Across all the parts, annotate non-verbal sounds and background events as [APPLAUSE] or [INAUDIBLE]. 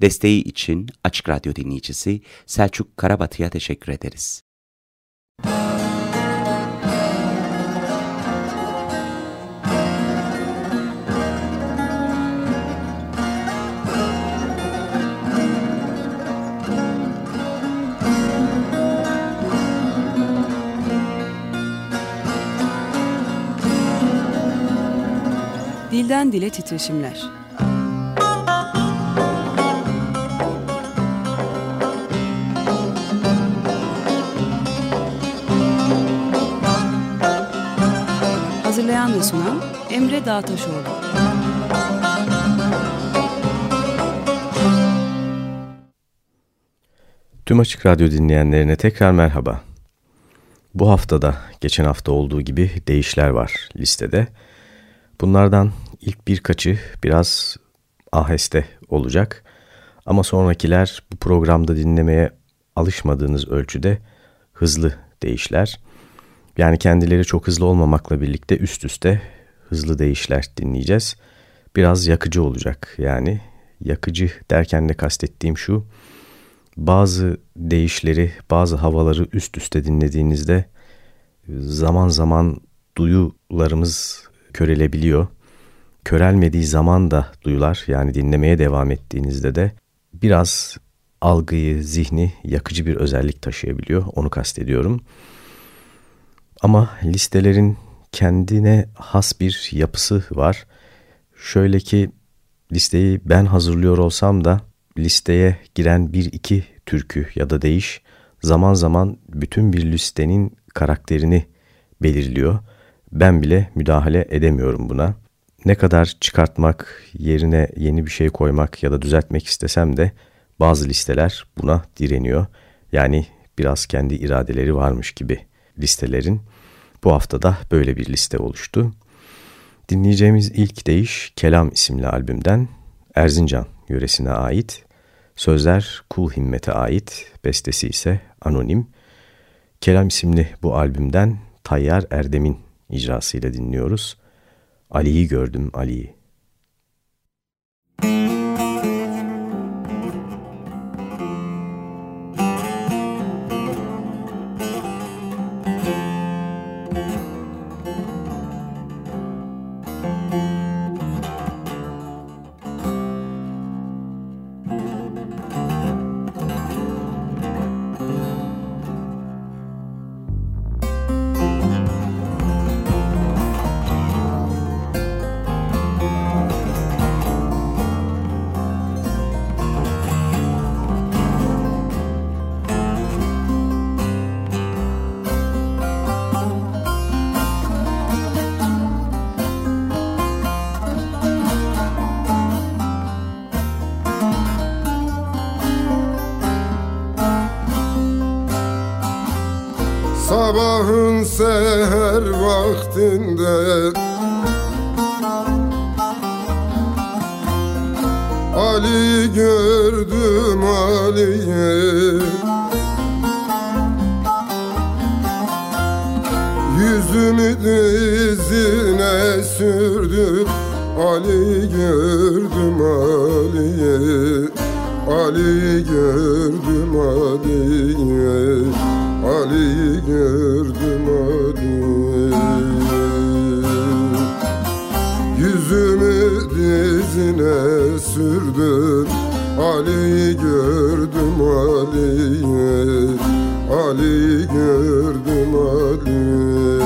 Desteği için Açık Radyo dinleyicisi Selçuk Karabatı'ya teşekkür ederiz. Dilden Dile Titreşimler Hazırlayan ve sunan Emre Dağtaşoğlu. Tüm Açık Radyo dinleyenlerine tekrar merhaba. Bu haftada geçen hafta olduğu gibi değişler var listede. Bunlardan ilk birkaçı biraz aheste olacak. Ama sonrakiler bu programda dinlemeye alışmadığınız ölçüde hızlı değişler. Yani kendileri çok hızlı olmamakla birlikte üst üste hızlı değişler dinleyeceğiz. Biraz yakıcı olacak yani. Yakıcı derken de kastettiğim şu. Bazı değişleri, bazı havaları üst üste dinlediğinizde zaman zaman duyularımız körelebiliyor. Körelmediği zaman da duyular yani dinlemeye devam ettiğinizde de biraz algıyı, zihni yakıcı bir özellik taşıyabiliyor. Onu kastediyorum. Ama listelerin kendine has bir yapısı var. Şöyle ki listeyi ben hazırlıyor olsam da listeye giren bir iki türkü ya da değiş zaman zaman bütün bir listenin karakterini belirliyor. Ben bile müdahale edemiyorum buna. Ne kadar çıkartmak, yerine yeni bir şey koymak ya da düzeltmek istesem de bazı listeler buna direniyor. Yani biraz kendi iradeleri varmış gibi listelerin. Bu hafta da böyle bir liste oluştu. Dinleyeceğimiz ilk deyiş Kelam isimli albümden Erzincan yöresine ait. Sözler Kul Himmet'e ait, bestesi ise Anonim. Kelam isimli bu albümden Tayyar Erdem'in icrasıyla dinliyoruz. Ali'yi gördüm Ali'yi. Yüzümü dizine sürdüm. Ali gördüm Ali'yi. Ali gördüm Ali'yi. Ali gördüm Ali Yüzümü dizine sürdüm. Ali gördüm Ali Ali gördüm Ali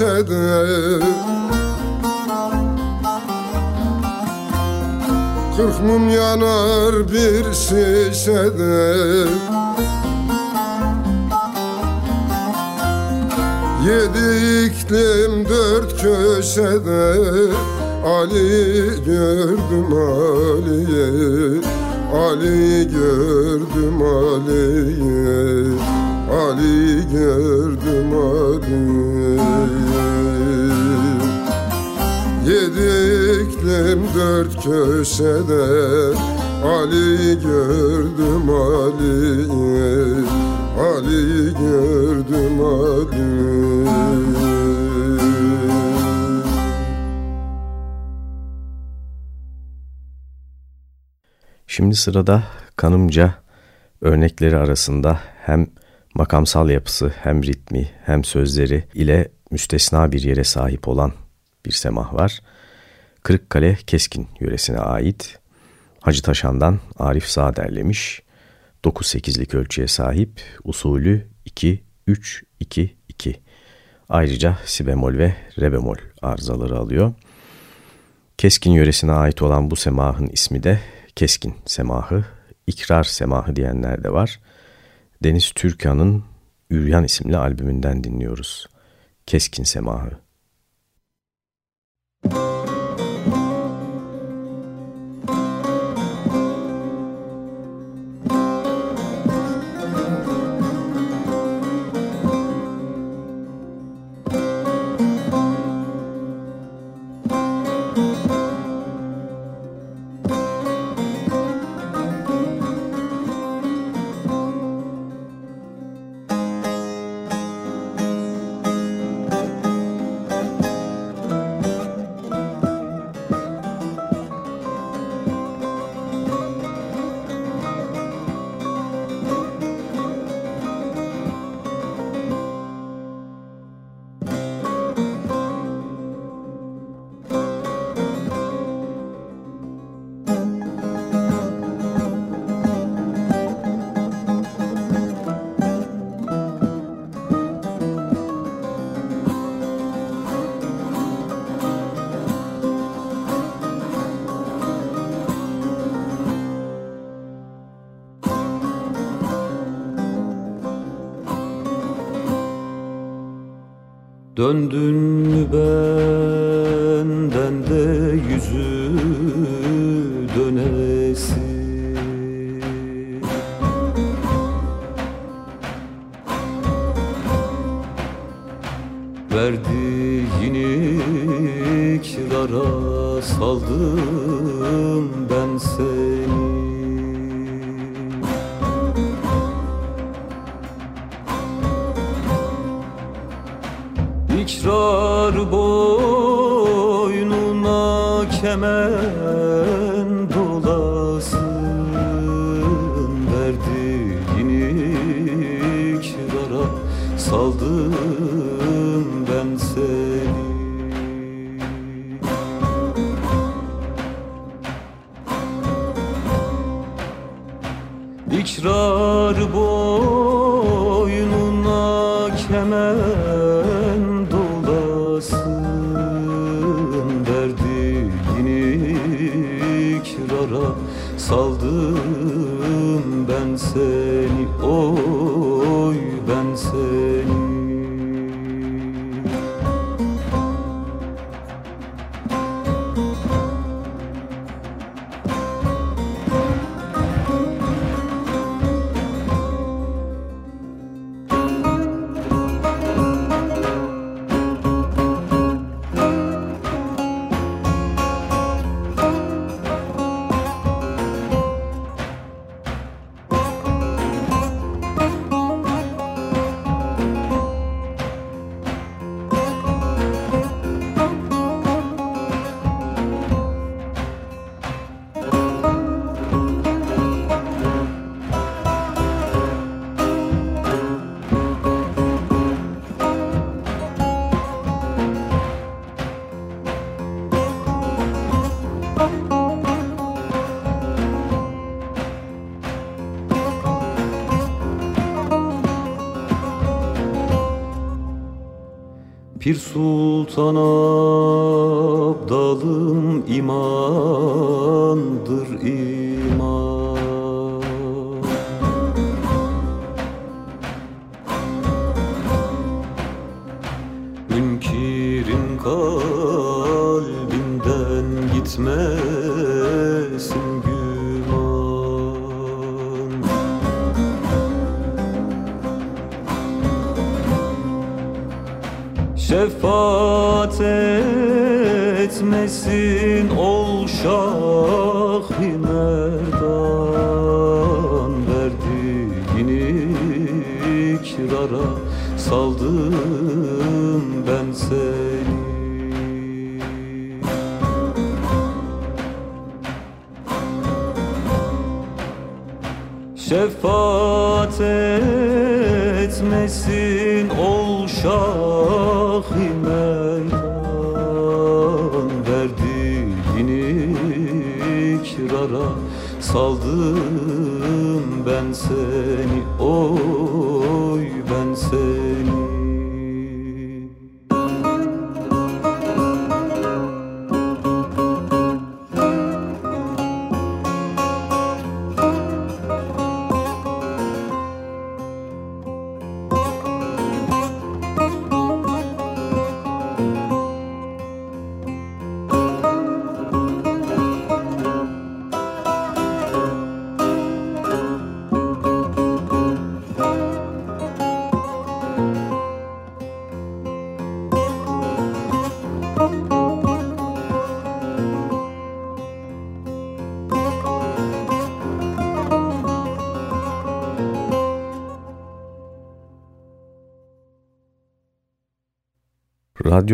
meşede Kırk mum yanar bir şişede Yedi iklim dört köşede Ali gördüm Ali'yi. Ali gördüm Ali'yi Ali gördüm Ali Yediklim dört köşede Ali gördüm Ali Ali gördüm Ali Şimdi sırada kanımca örnekleri arasında hem makamsal yapısı hem ritmi hem sözleri ile müstesna bir yere sahip olan bir semah var. Kırıkkale Keskin yöresine ait. Hacı Taşan'dan Arif Sağ derlemiş. 9-8'lik ölçüye sahip usulü 2-3-2-2. Ayrıca si bemol ve re bemol arızaları alıyor. Keskin yöresine ait olan bu semahın ismi de Keskin semahı, ikrar semahı diyenler de var. Deniz Türkan'ın Üryan isimli albümünden dinliyoruz. Keskin semahı. Döndün mü benden de yüzü dönesi Verdiğin ikrara saldım Pir Sultan ben seni Oy ben seni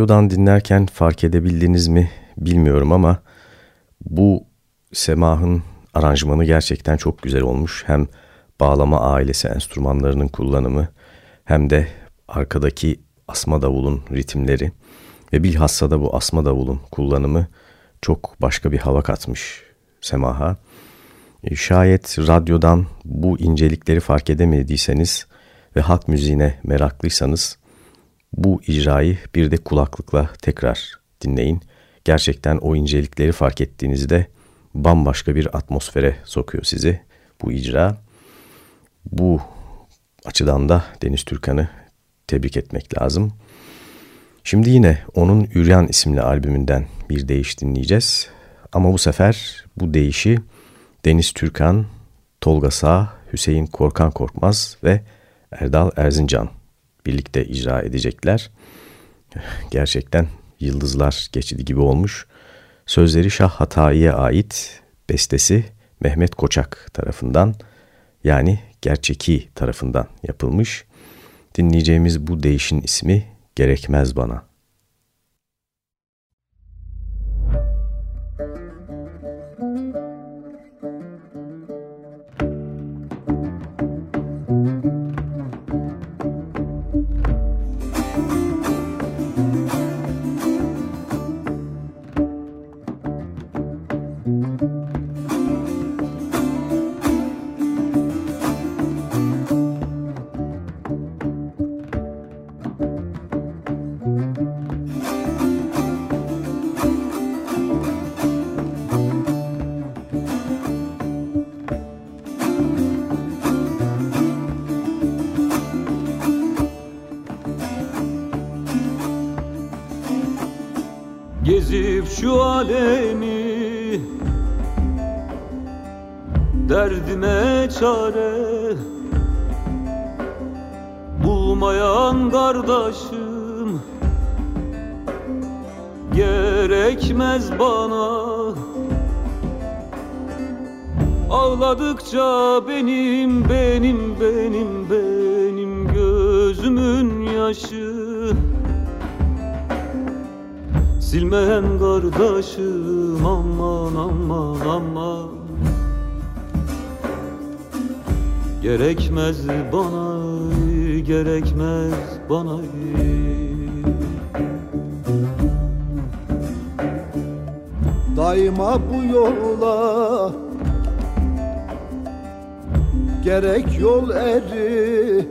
Radyodan dinlerken fark edebildiniz mi bilmiyorum ama bu semahın aranjmanı gerçekten çok güzel olmuş. Hem bağlama ailesi enstrümanlarının kullanımı hem de arkadaki asma davulun ritimleri ve bilhassa da bu asma davulun kullanımı çok başka bir hava katmış semaha. E, şayet radyodan bu incelikleri fark edemediyseniz ve halk müziğine meraklıysanız bu icrayı bir de kulaklıkla tekrar dinleyin. Gerçekten o incelikleri fark ettiğinizde bambaşka bir atmosfere sokuyor sizi bu icra. Bu açıdan da Deniz Türkan'ı tebrik etmek lazım. Şimdi yine onun Üryan isimli albümünden bir deyiş dinleyeceğiz. Ama bu sefer bu deyişi Deniz Türkan, Tolga Sağ, Hüseyin Korkan Korkmaz ve Erdal Erzincan birlikte icra edecekler. [LAUGHS] Gerçekten yıldızlar geçidi gibi olmuş. Sözleri Şah Hatayi'ye ait, bestesi Mehmet Koçak tarafından yani Gerçeki tarafından yapılmış. Dinleyeceğimiz bu değişin ismi Gerekmez Bana. Derdime çare. Bulmayan kardeşim Gerekmez bana. Ağladıkça benim, benim, benim, benim Gözümün yaşı. Silmeyen kardeşim aman aman aman Gerekmez bana, gerekmez bana. Daima bu yola Gerek yol eri.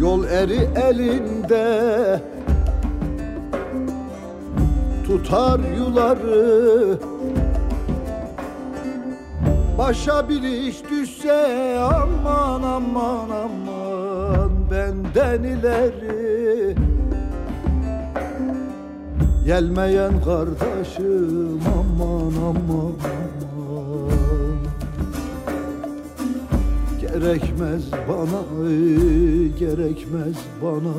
Yol eri elinde Tutar yuları Başa bir iş düşse aman aman aman benden ileri. Gelmeyen kardeşim aman aman aman. Gerekmez bana gerekmez bana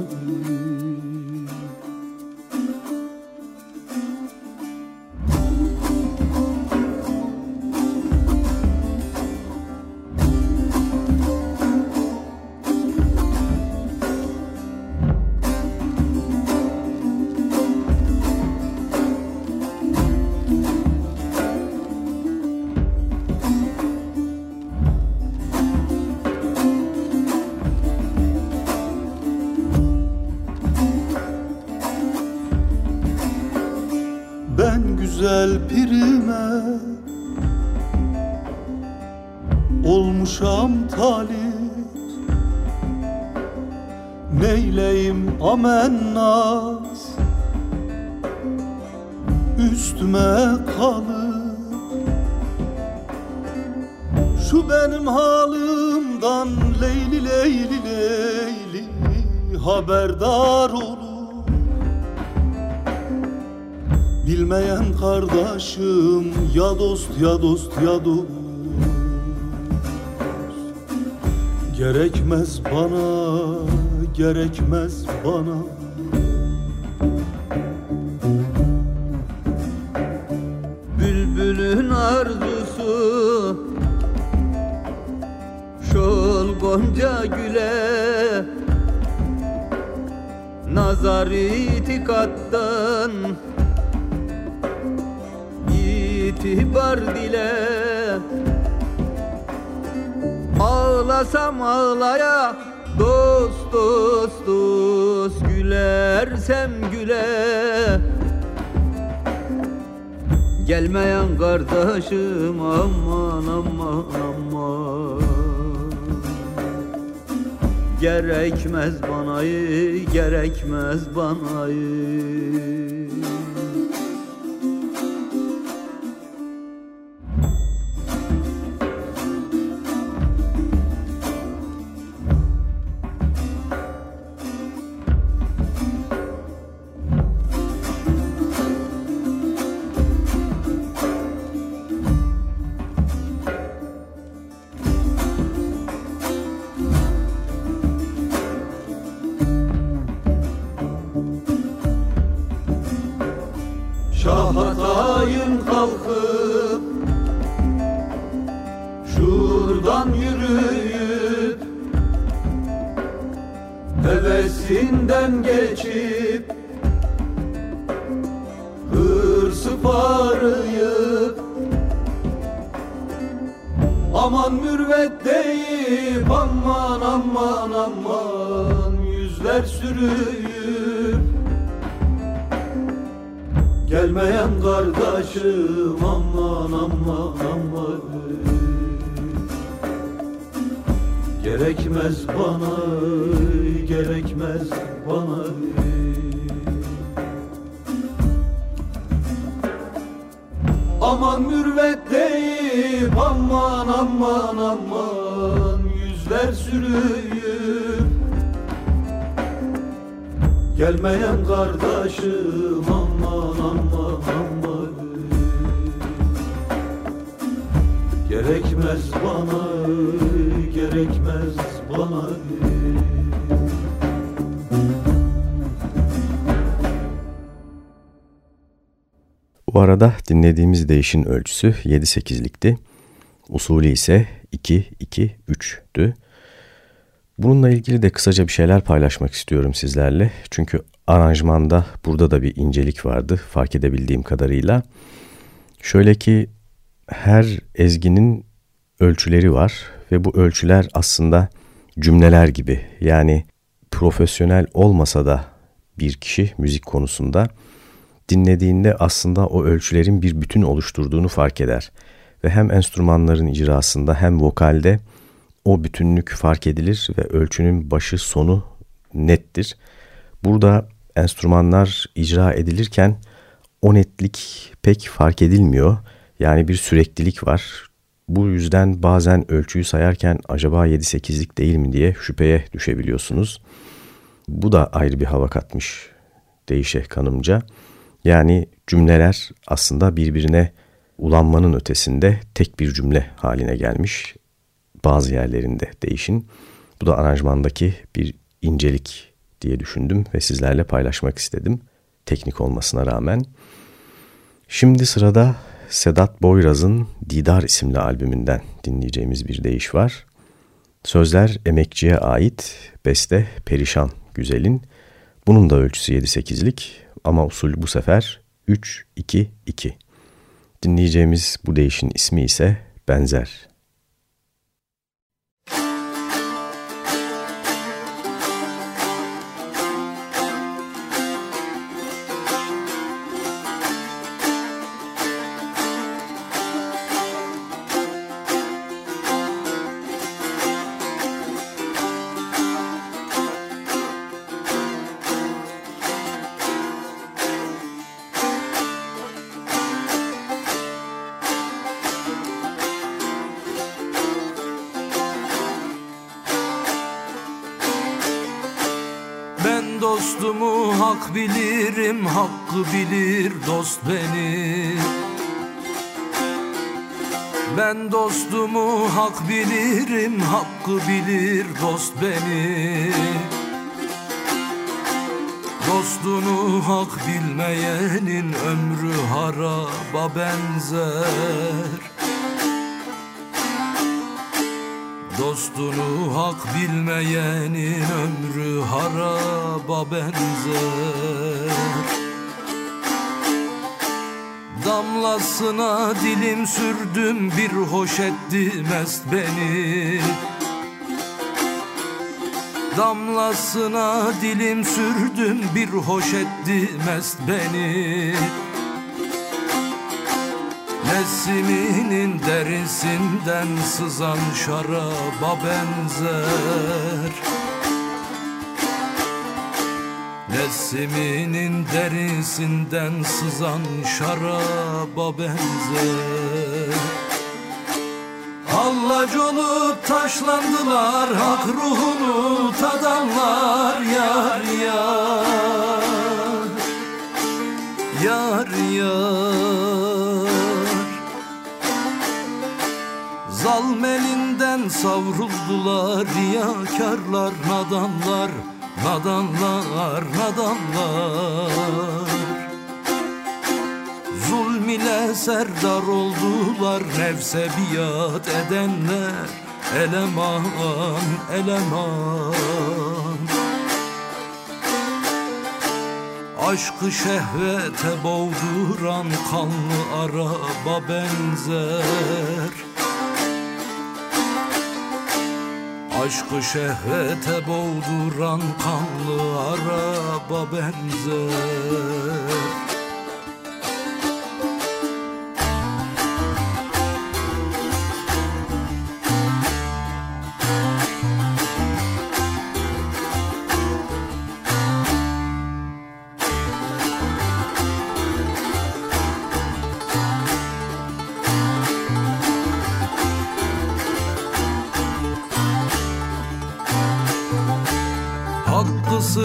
Bilmeyen kardeşim ya dost ya dost ya dost. Gerekmez bana, gerekmez bana. Bülbülün arzusu Şol gonca güle. Nazar itikattan itibar dile. Ağlasam ağlaya dost dost dost Gülersem güle. Gelmeyen kardeşim aman aman aman. Gerekmez bana gerekmez bana Aman mürvet deyip Aman aman aman Yüzler sürüyüp Gelmeyen kardeşim aman aman aman. Gerekmez bana, gerekmez bana Aman mürvet deyip aman aman aman Yüzler sürüyüp. Gelmeyen kardeşim aman aman aman. Gerekmez bana gerekmez bana Bu arada dinlediğimiz değişin ölçüsü 7-8'likti. Usulü ise 2-2-3'tü. Bununla ilgili de kısaca bir şeyler paylaşmak istiyorum sizlerle. Çünkü aranjmanda burada da bir incelik vardı fark edebildiğim kadarıyla. Şöyle ki her ezginin ölçüleri var ve bu ölçüler aslında cümleler gibi. Yani profesyonel olmasa da bir kişi müzik konusunda dinlediğinde aslında o ölçülerin bir bütün oluşturduğunu fark eder. Ve hem enstrümanların icrasında hem vokalde o bütünlük fark edilir ve ölçünün başı sonu nettir. Burada enstrümanlar icra edilirken o netlik pek fark edilmiyor. Yani bir süreklilik var. Bu yüzden bazen ölçüyü sayarken acaba 7-8'lik değil mi diye şüpheye düşebiliyorsunuz. Bu da ayrı bir hava katmış değişe kanımca. Yani cümleler aslında birbirine ulanmanın ötesinde tek bir cümle haline gelmiş. Bazı yerlerinde değişin. Bu da aranjmandaki bir incelik diye düşündüm ve sizlerle paylaşmak istedim. Teknik olmasına rağmen. Şimdi sırada Sedat Boyraz'ın Didar isimli albümünden dinleyeceğimiz bir deyiş var. Sözler emekçiye ait, beste Perişan Güzel'in. Bunun da ölçüsü 7-8'lik ama usul bu sefer 3-2-2. Dinleyeceğimiz bu değişin ismi ise Benzer. Hakkı bilir dost beni. Dostunu hak bilmeyenin ömrü haraba benzer. Dostunu hak bilmeyenin ömrü haraba benzer. Damlasına dilim sürdüm bir hoş etti mest beni Damlasına dilim sürdüm bir hoş etti mest beni. Nesiminin derisinden sızan şaraba benzer. Nesiminin derisinden sızan şaraba benzer Hallac olup taşlandılar hak ruhunu tadanlar yar yar. Yar yar. Zalmelinden savruldular riyakarlar nadanlar Nadanlar nadanlar Zulm ile serdar oldular. Nefse biat edenler Eleman eleman. Aşkı şehvete boğduran kanlı araba benzer. Aşkı şehvete boğduran kanlı araba benzer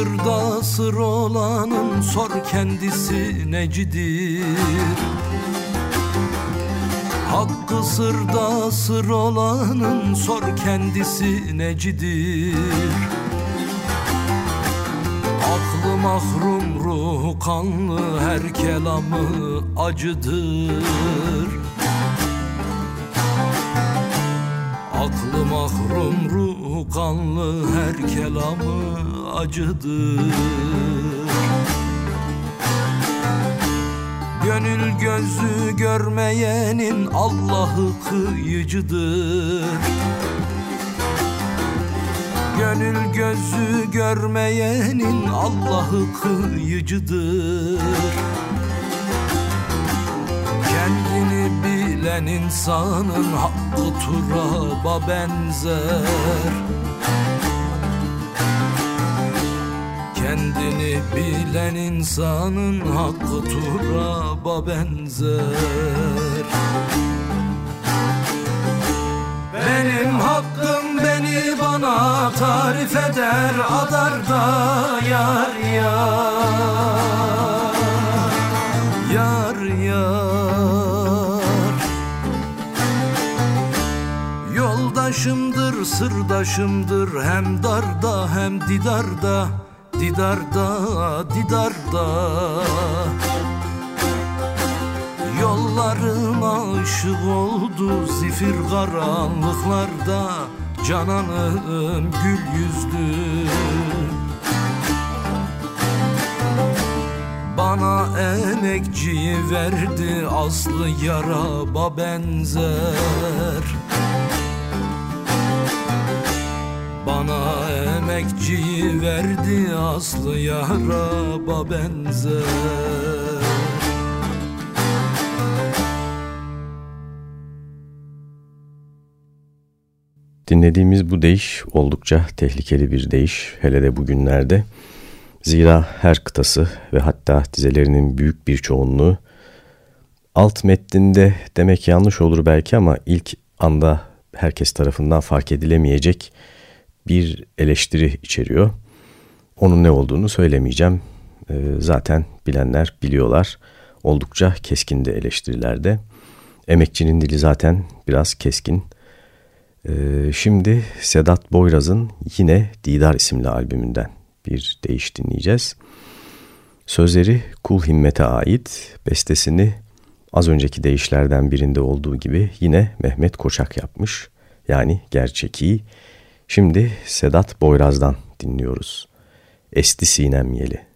sırda sır olanın sor kendisi necidir? Hakkı sırda sır olanın sor kendisi necidir? Aklı mahrum ruhu kanlı her kelamı acıdır Aklı mahrum ruhu kanlı her kelamı acıdır Gönül gözü görmeyenin Allah'ı kıyıcıdır. Gönül gözü görmeyenin Allah'ı kıyıcıdır bilen insanın hakkı turaba benzer. Kendini bilen insanın hakkı turaba benzer. Benim hakkım beni bana tarif eder adar da yar yar. Yar yar Yoldaşımdır sırdaşımdır hem darda hem didarda Didarda didarda. Yollarıma ışık oldu zifir karanlıklarda Cananım gül yüzlü Bana emekçi verdi aslı yaraba benzer Bana emekçi verdi aslı yaraba benzer Dinlediğimiz bu deyiş oldukça tehlikeli bir deyiş hele de bugünlerde. Zira her kıtası ve hatta dizelerinin büyük bir çoğunluğu alt metninde demek yanlış olur belki ama ilk anda herkes tarafından fark edilemeyecek bir eleştiri içeriyor. Onun ne olduğunu söylemeyeceğim. Ee, zaten bilenler biliyorlar. Oldukça keskin de eleştirilerde. Emekçinin dili zaten biraz keskin. Ee, şimdi Sedat Boyraz'ın yine Didar isimli albümünden bir değiş dinleyeceğiz. Sözleri Kul Himmet'e ait, bestesini az önceki değişlerden birinde olduğu gibi yine Mehmet Koçak yapmış. Yani gerçeği. Şimdi Sedat Boyraz'dan dinliyoruz. Esti Sinem Yeli.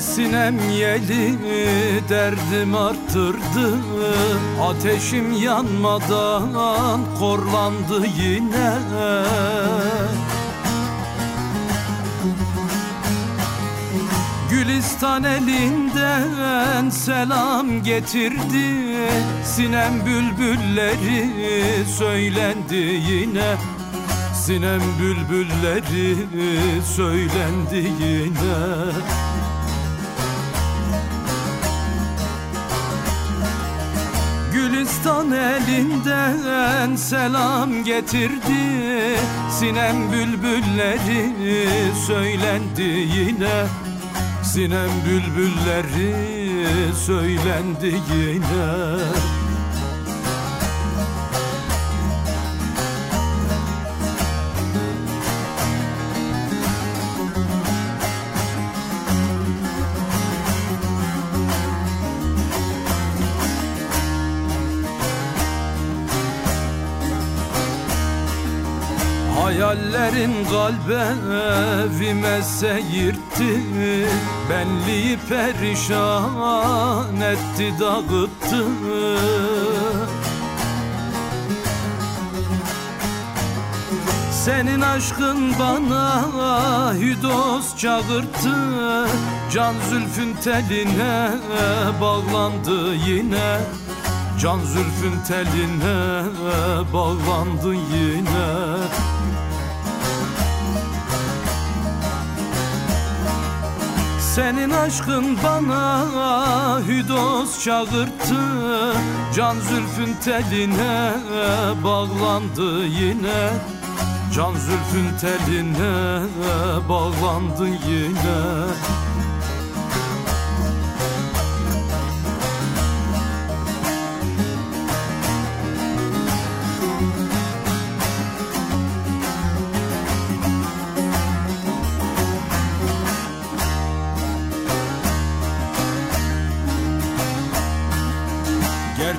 Sinem yeli derdim arttırdı Ateşim yanmadan korlandı yine. Gülistan elinden selam getirdi. Sinem bülbülleri söylendi yine. Sinem bülbülleri söylendi yine Gülistan elinden selam getirdi. Sinem bülbülleri söylendi yine. Sinem bülbülleri söylendi yine Hayallerin kalbime seyirtti. Benliği perişan etti dağıttı. Senin aşkın bana hüdos çağırttı. Can zülfün teline bağlandı yine. Can zülfün teline bağlandı yine Senin aşkın bana hüdos çağırttı. Can zülfün teline bağlandı yine. Can zülfün teline bağlandı yine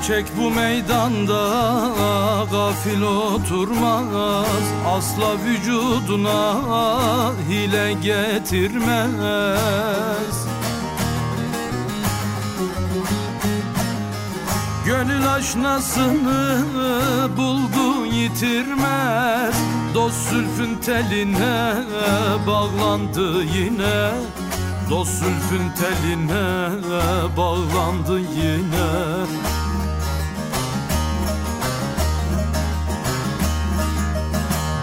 Gerçek bu meydanda gafil oturmaz. Asla vücuduna hile getirmez. Gönül aşnasını buldu yitirmez. Dost zülfün teline bağlandı yine. Dost zülfün teline bağlandı yine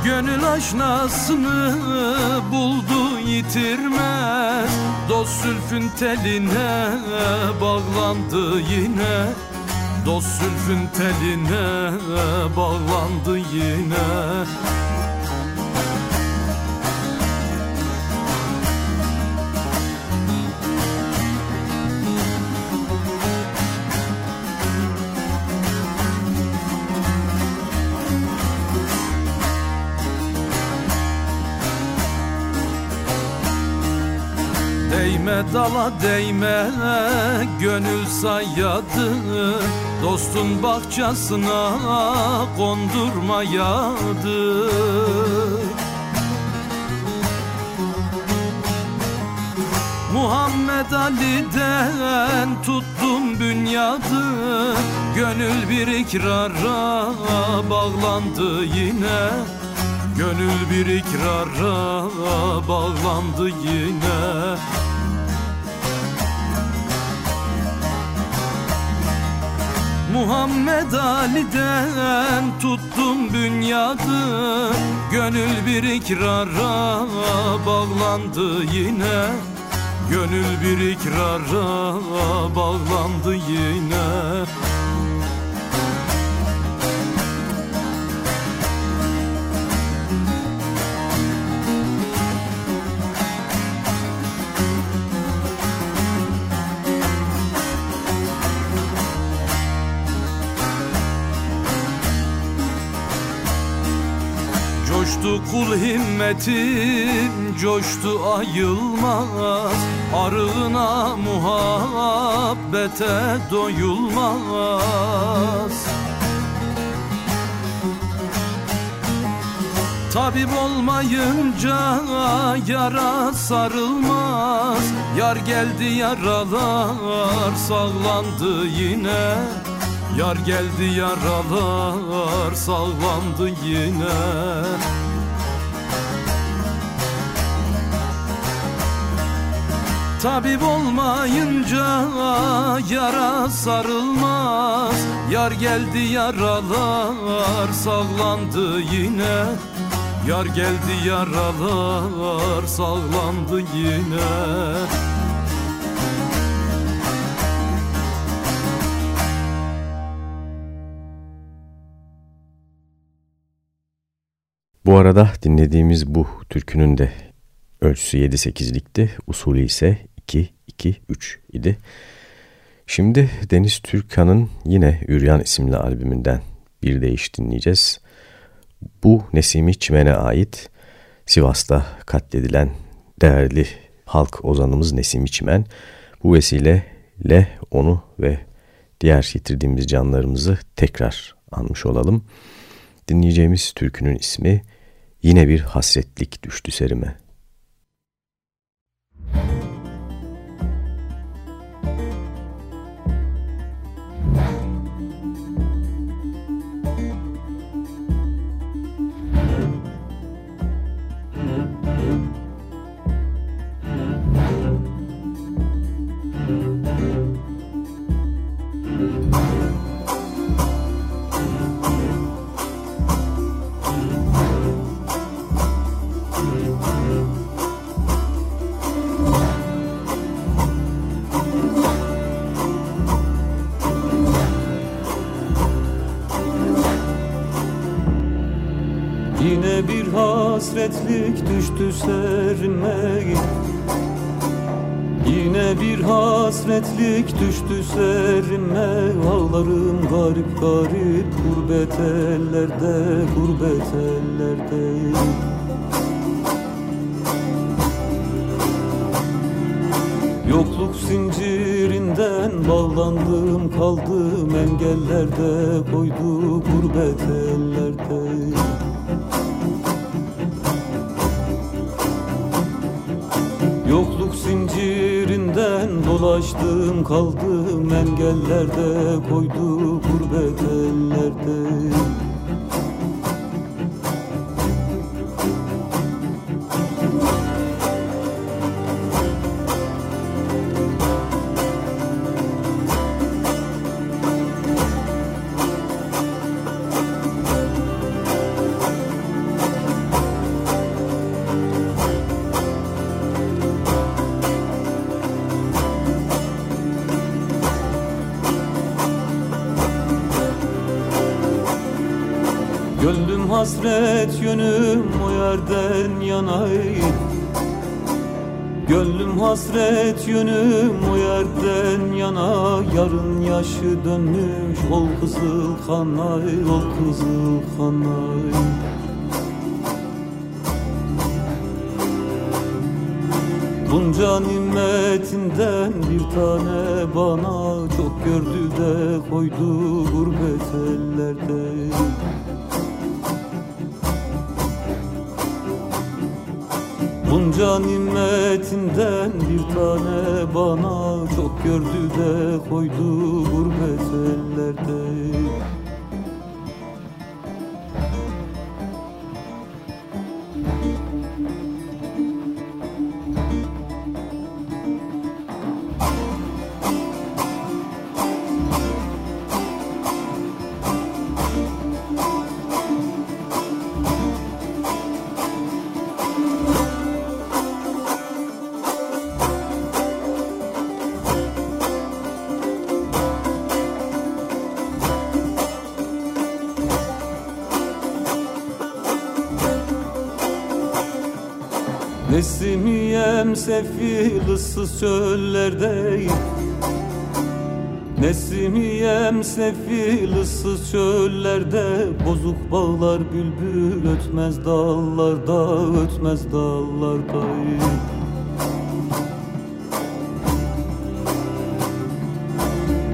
Gönül aşnasını buldu yitirmez. Dost zülfün teline bağlandı yine. Dost zülfün teline bağlandı yine Değme dala değme gönül sayadı. Dostun bahçesine kondurma yadı. Muhammed Ali'den tuttum bünyadı. Gönül bir ikrara bağlandı yine. Gönül bir ikrara bağlandı yine Muhammed Ali'den tuttum bünyadı Gönül bir ikrara bağlandı yine. Gönül bir ikrara bağlandı yine Coştu kul himmetim, coştu ayılmaz. Arığına muhabbete doyulmaz. Tabip olmayınca yara sarılmaz. Yar geldi yaralar sağlandı yine. Yar geldi yaralar sağlandı yine Tabip olmayınca yara sarılmaz. Yar geldi yaralar sağlandı yine. Yar geldi yaralar sağlandı yine. Bu arada dinlediğimiz bu türkünün de ölçüsü 7-8'likti, usulü ise 2-2-3 idi. Şimdi Deniz Türkan'ın yine Üryan isimli albümünden bir deyiş dinleyeceğiz. Bu Nesimi Çimen'e ait Sivas'ta katledilen değerli halk ozanımız Nesimi Çimen. Bu vesileyle onu ve diğer yitirdiğimiz canlarımızı tekrar anmış olalım. Dinleyeceğimiz türkünün ismi Yine bir hasretlik düştü serime. Yine serime Yine bir hasretlik düştü serime Ağlarım garip garip gurbet ellerde Gurbet ellerde. Yokluk zincirinden bağlandım kaldım engellerde koydu gurbet ellerde Yokluk zincirinden dolaştım kaldım engellerde koydu gurbet ellerde yerden yanay. Gönlüm hasret yönüm o yerden yana. Yarın yaşı dönmüş ol kızıl kanay Ol kızıl kanay. Bunca nimetinden bir tane bana Çok gördü de koydu gurbet ellerde Bunca nimetinden bir tane bana Çok gördü de koydu gurbet ellerde sefil ıssız çöllerdeyim Nesimiyem sefil ıssız çöllerde. Bozuk bağlar bülbül ötmez dallarda Ötmez dallarda.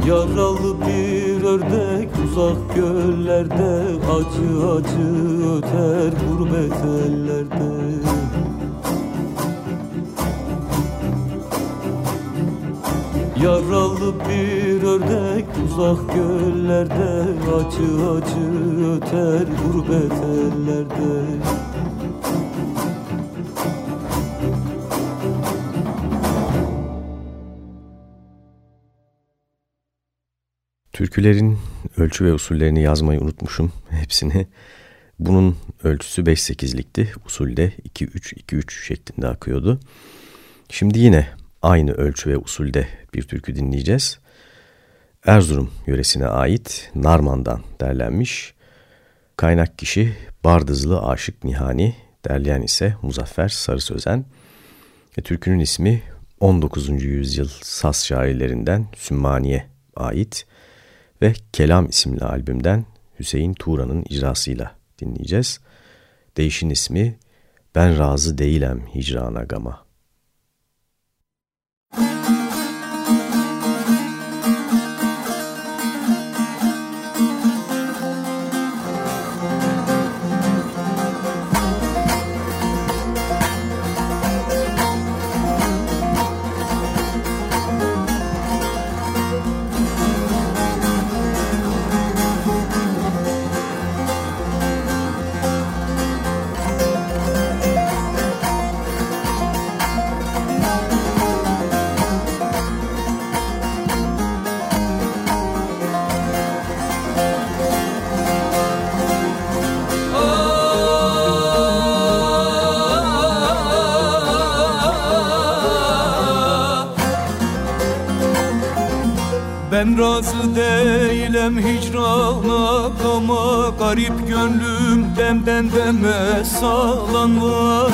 Yaralı bir ördek uzak göllerde Acı acı öter gurbet ellerde Yaralı bir ördek uzak göllerde Acı acı öter gurbet ellerde Türkülerin ölçü ve usullerini yazmayı unutmuşum hepsini. Bunun ölçüsü 5-8'likti. Usulde 2-3-2-3 şeklinde akıyordu. Şimdi yine aynı ölçü ve usulde bir türkü dinleyeceğiz. Erzurum yöresine ait Narman'dan derlenmiş. Kaynak kişi Bardızlı Aşık Nihani, derleyen ise Muzaffer Sarı Sözen. E, türkünün ismi 19. yüzyıl Saz şairlerinden Sümmani'ye ait ve Kelam isimli albümden Hüseyin Tuğra'nın icrasıyla dinleyeceğiz. Değişin ismi Ben Razı Değilem Hicrana Gama. Sağlanma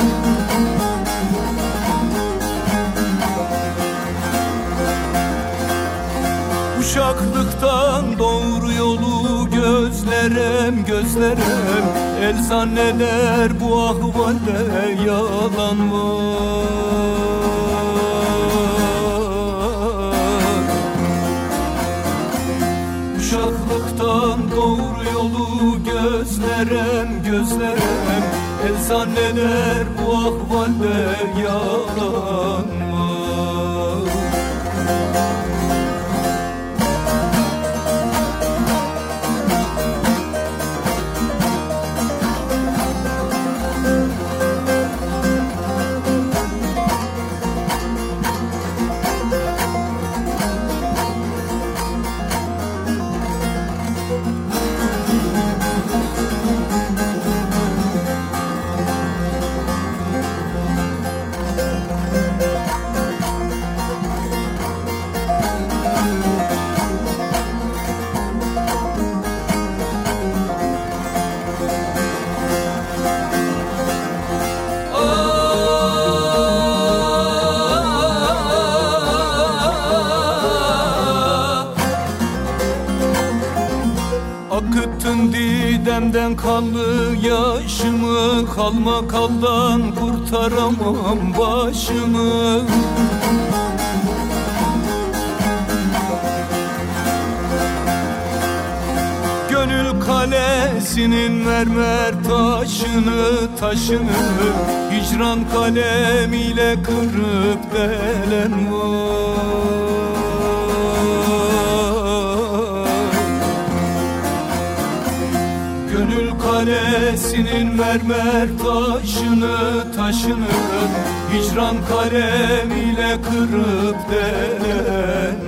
Uşaklıktan doğru yolu gözlerem gözlerem. El zanneder bu ahvalle yalan var. Uşaklıktan doğru yolu gözlerem gözlerem El zanneder bu ahvaller yalan Kaldı yaşımı Kalma kaldan kurtaramam başımı. Gönül kalesinin mermer taşını taşını Hicran kalemiyle kırıp delen var kalesinin mermer taşını taşını Hicran kalemiyle kırıp delen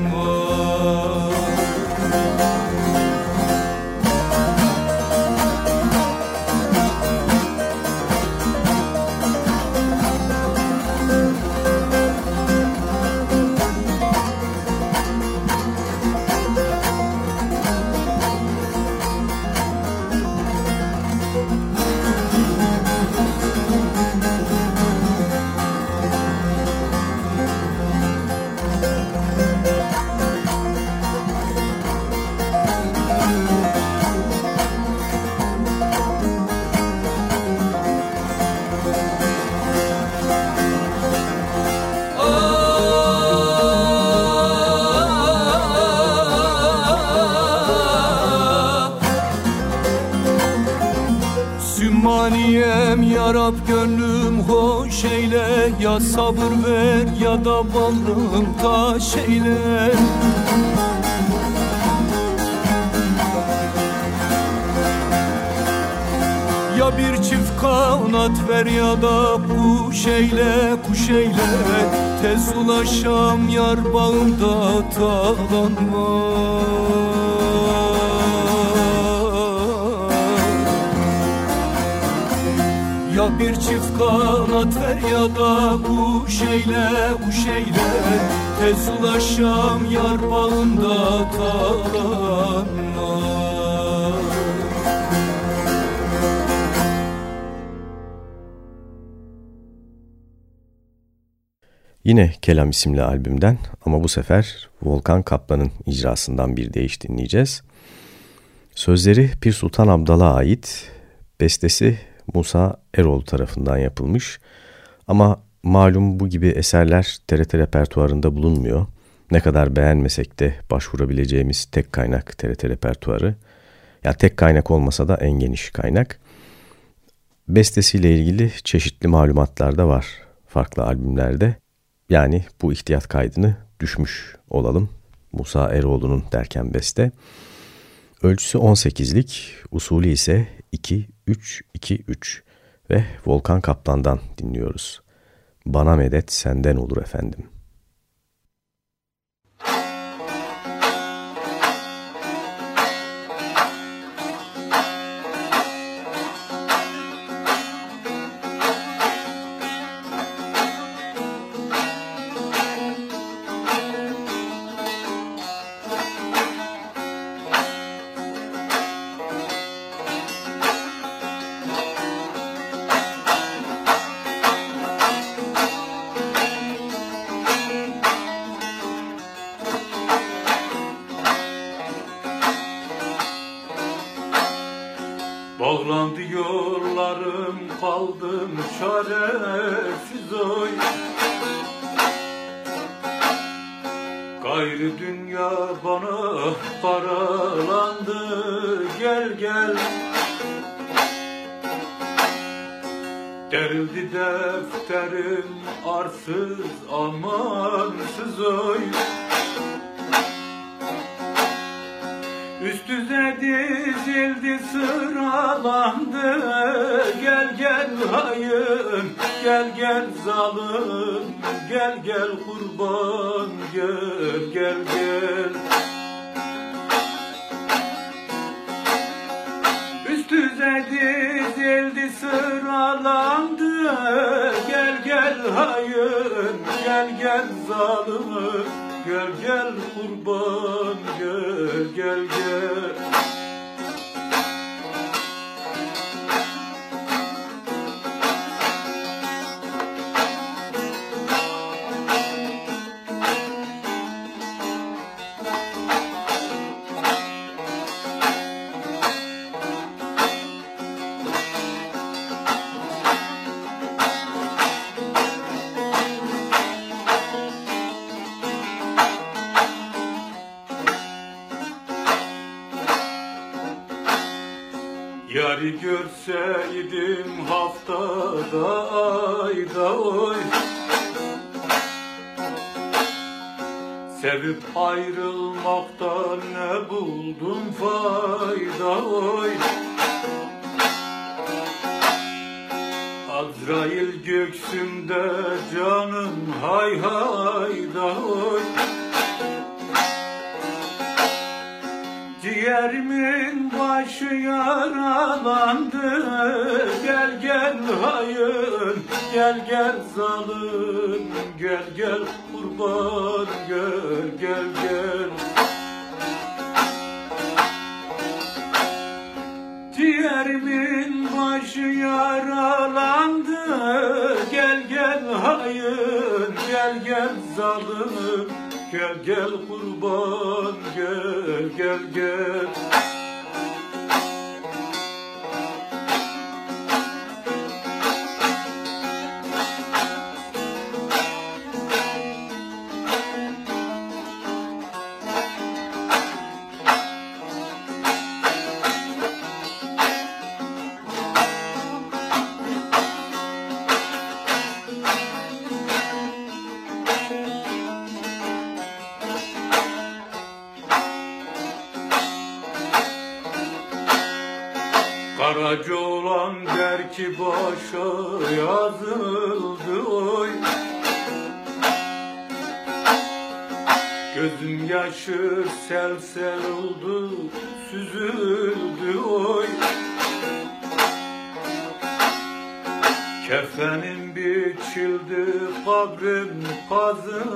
Ya sabır ver ya da bağrım taş eyle. Ya bir çift kanat ver ya da kuş eyle kuş eyle. Tez ulaşam yar bağında talanma bir çift kanat ver ya da kuş eyle kuş eyle Tez ulaşam yar bağında talanma Yine Kelam isimli albümden ama bu sefer Volkan Kaplan'ın icrasından bir değiş dinleyeceğiz. Sözleri Pir Sultan Abdal'a ait, bestesi Musa Erol tarafından yapılmış. Ama malum bu gibi eserler TRT repertuarında bulunmuyor. Ne kadar beğenmesek de başvurabileceğimiz tek kaynak TRT repertuarı. Ya tek kaynak olmasa da en geniş kaynak. Bestesiyle ilgili çeşitli malumatlar da var farklı albümlerde. Yani bu ihtiyat kaydını düşmüş olalım. Musa Eroğlu'nun derken beste. Ölçüsü 18'lik, usulü ise 2-3-2-3 ve Volkan Kaplan'dan dinliyoruz. Bana medet senden olur efendim. gel gel zalimi Gel gel kurban gel gel gel. Hi. Yaşı sel sel oldu süzüldü oy. Kefenim biçildi kabrim kazıldı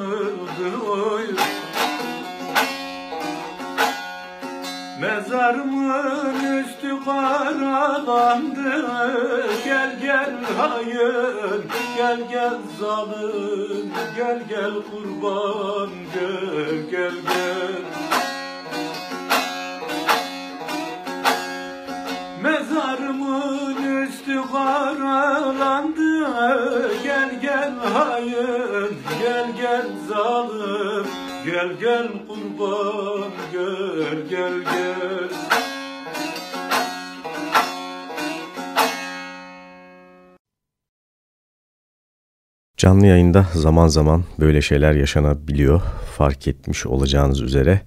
Canlı yayında zaman zaman böyle şeyler yaşanabiliyor. Fark etmiş olacağınız üzere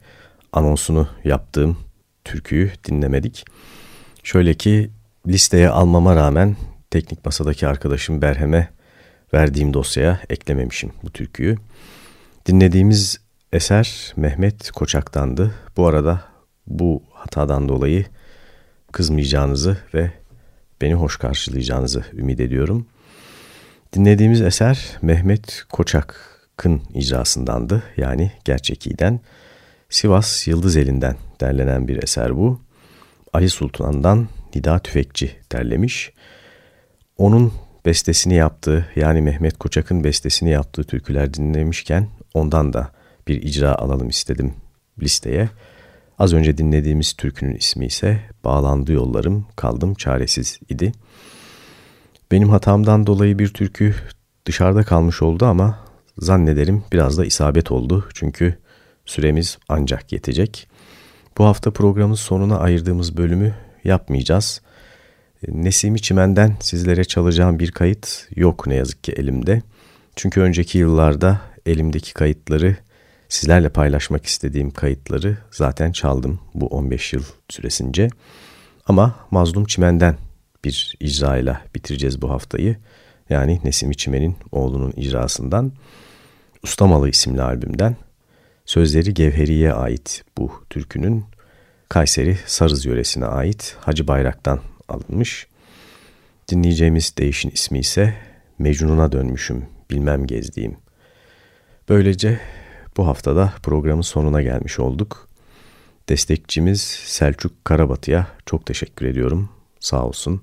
anonsunu yaptığım türküyü dinlemedik. Şöyle ki listeye almama rağmen teknik masadaki arkadaşım Berhem'e verdiğim dosyaya eklememişim bu türküyü. Dinlediğimiz eser Mehmet Koçak'tandı. Bu arada bu hatadan dolayı kızmayacağınızı ve beni hoş karşılayacağınızı ümit ediyorum. Dinlediğimiz eser Mehmet Koçak'ın icrasındandı. Yani gerçekiden Sivas Yıldız Elinden derlenen bir eser bu. Ali Sultan'dan Nida Tüfekçi derlemiş. Onun bestesini yaptığı yani Mehmet Koçak'ın bestesini yaptığı türküler dinlemişken ondan da bir icra alalım istedim listeye. Az önce dinlediğimiz türkünün ismi ise Bağlandı Yollarım Kaldım Çaresiz idi. Benim hatamdan dolayı bir türkü dışarıda kalmış oldu ama zannederim biraz da isabet oldu. Çünkü süremiz ancak yetecek. Bu hafta programın sonuna ayırdığımız bölümü yapmayacağız. Nesimi Çimen'den sizlere çalacağım bir kayıt yok ne yazık ki elimde. Çünkü önceki yıllarda elimdeki kayıtları sizlerle paylaşmak istediğim kayıtları zaten çaldım bu 15 yıl süresince. Ama Mazlum Çimen'den bir icrayla bitireceğiz bu haftayı. Yani Nesim Çimen'in oğlunun icrasından Ustamalı isimli albümden sözleri Gevheri'ye ait bu türkünün Kayseri Sarız yöresine ait Hacı Bayrak'tan alınmış. Dinleyeceğimiz değişin ismi ise Mecnun'a dönmüşüm bilmem gezdiğim. Böylece bu haftada programın sonuna gelmiş olduk. Destekçimiz Selçuk Karabatı'ya çok teşekkür ediyorum. Sağ olsun.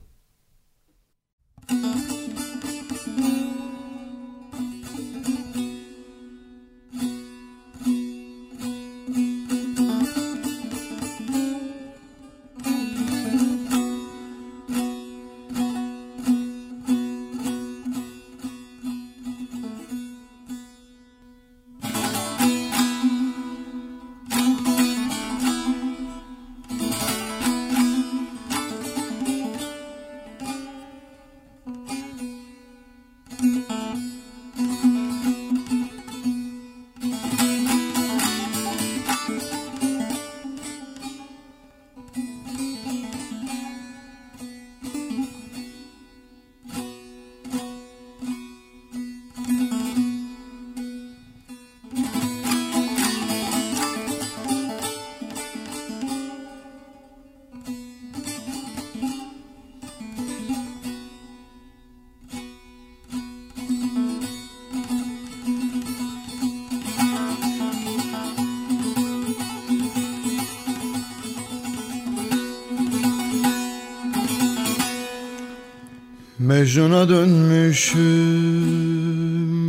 Mecnun'a dönmüşüm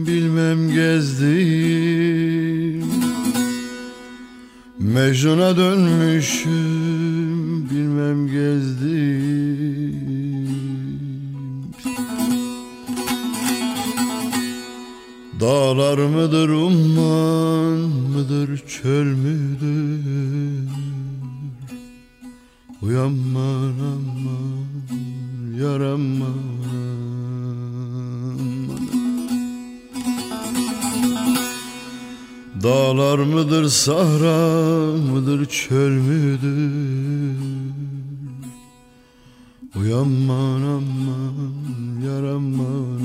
bilmem gezdim Mecnun'a dönmüşüm çöl müdür? Uyanman aman yaraman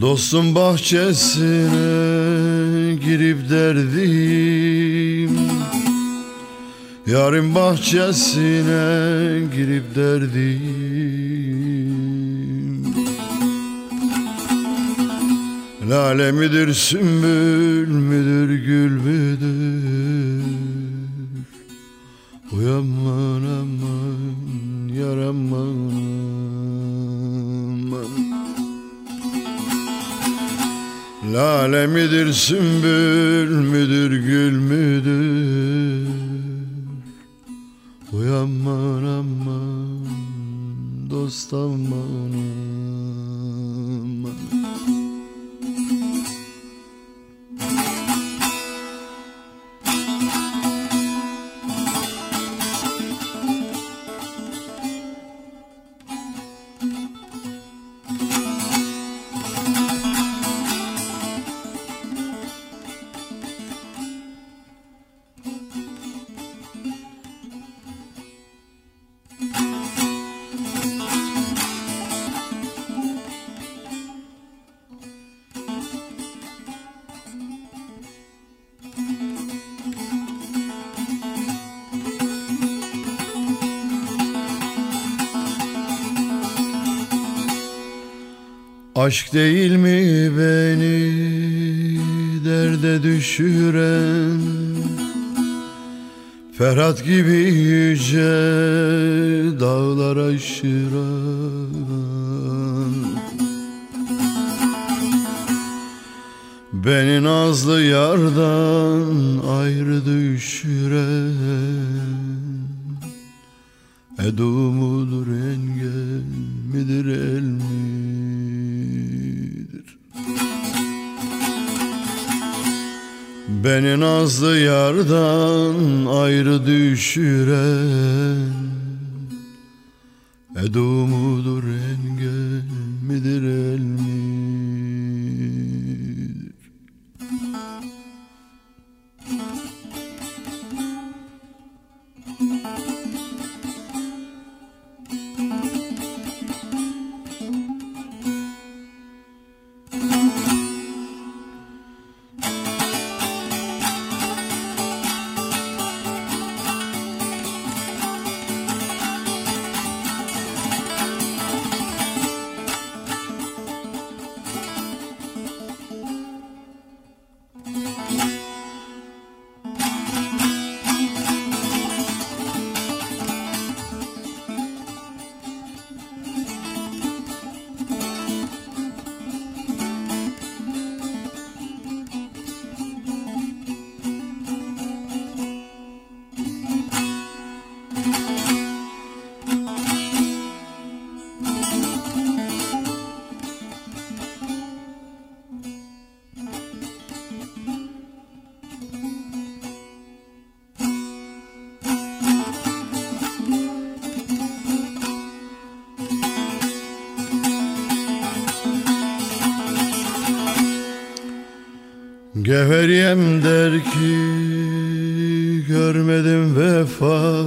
Dostum bahçesine girip derdim. Yarın bahçesine girip derdim Lale midir sümbül müdür gül müdür? Uyanman aman yaraman Lale midir sümbül müdür gül müdür? Uyanman aman dost aman aman Aşk değil mi beni derde düşüren? Ferhat gibi yüce dağlar aşıran. Beni nazlı yardan ayrı düşüren. Edu mudur engel midir el midir? Beni nazlı yardan ayrı düşüren Edu mudur engel midir el midir? Geveriyem der ki görmedim vefa.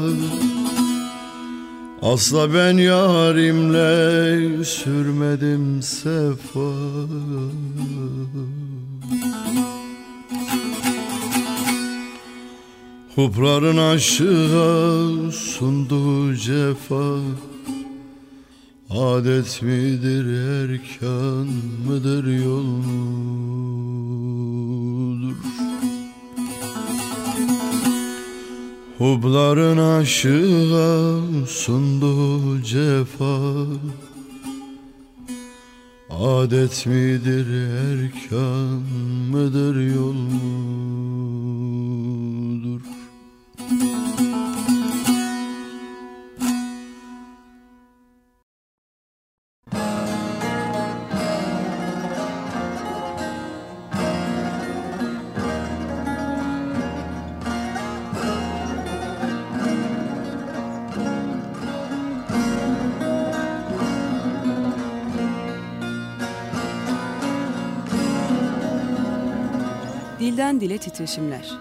Asla ben yarimle sürmedim sefa. Hupların aşığa sunduğu cefa. Adet midir erkan mıdır yol mudur? Hubların aşığa sundu cefa. Adet midir erkan mıdır yol mudur Dilden dile titreşimler.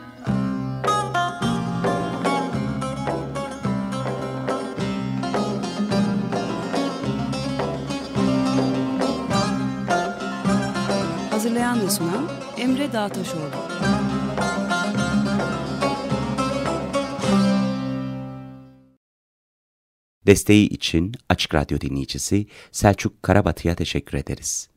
Hazırlayan ve sunan Emre Dağtaşoğlu. Desteği için Açık Radyo dinleyicisi Selçuk Karabatı'ya teşekkür ederiz.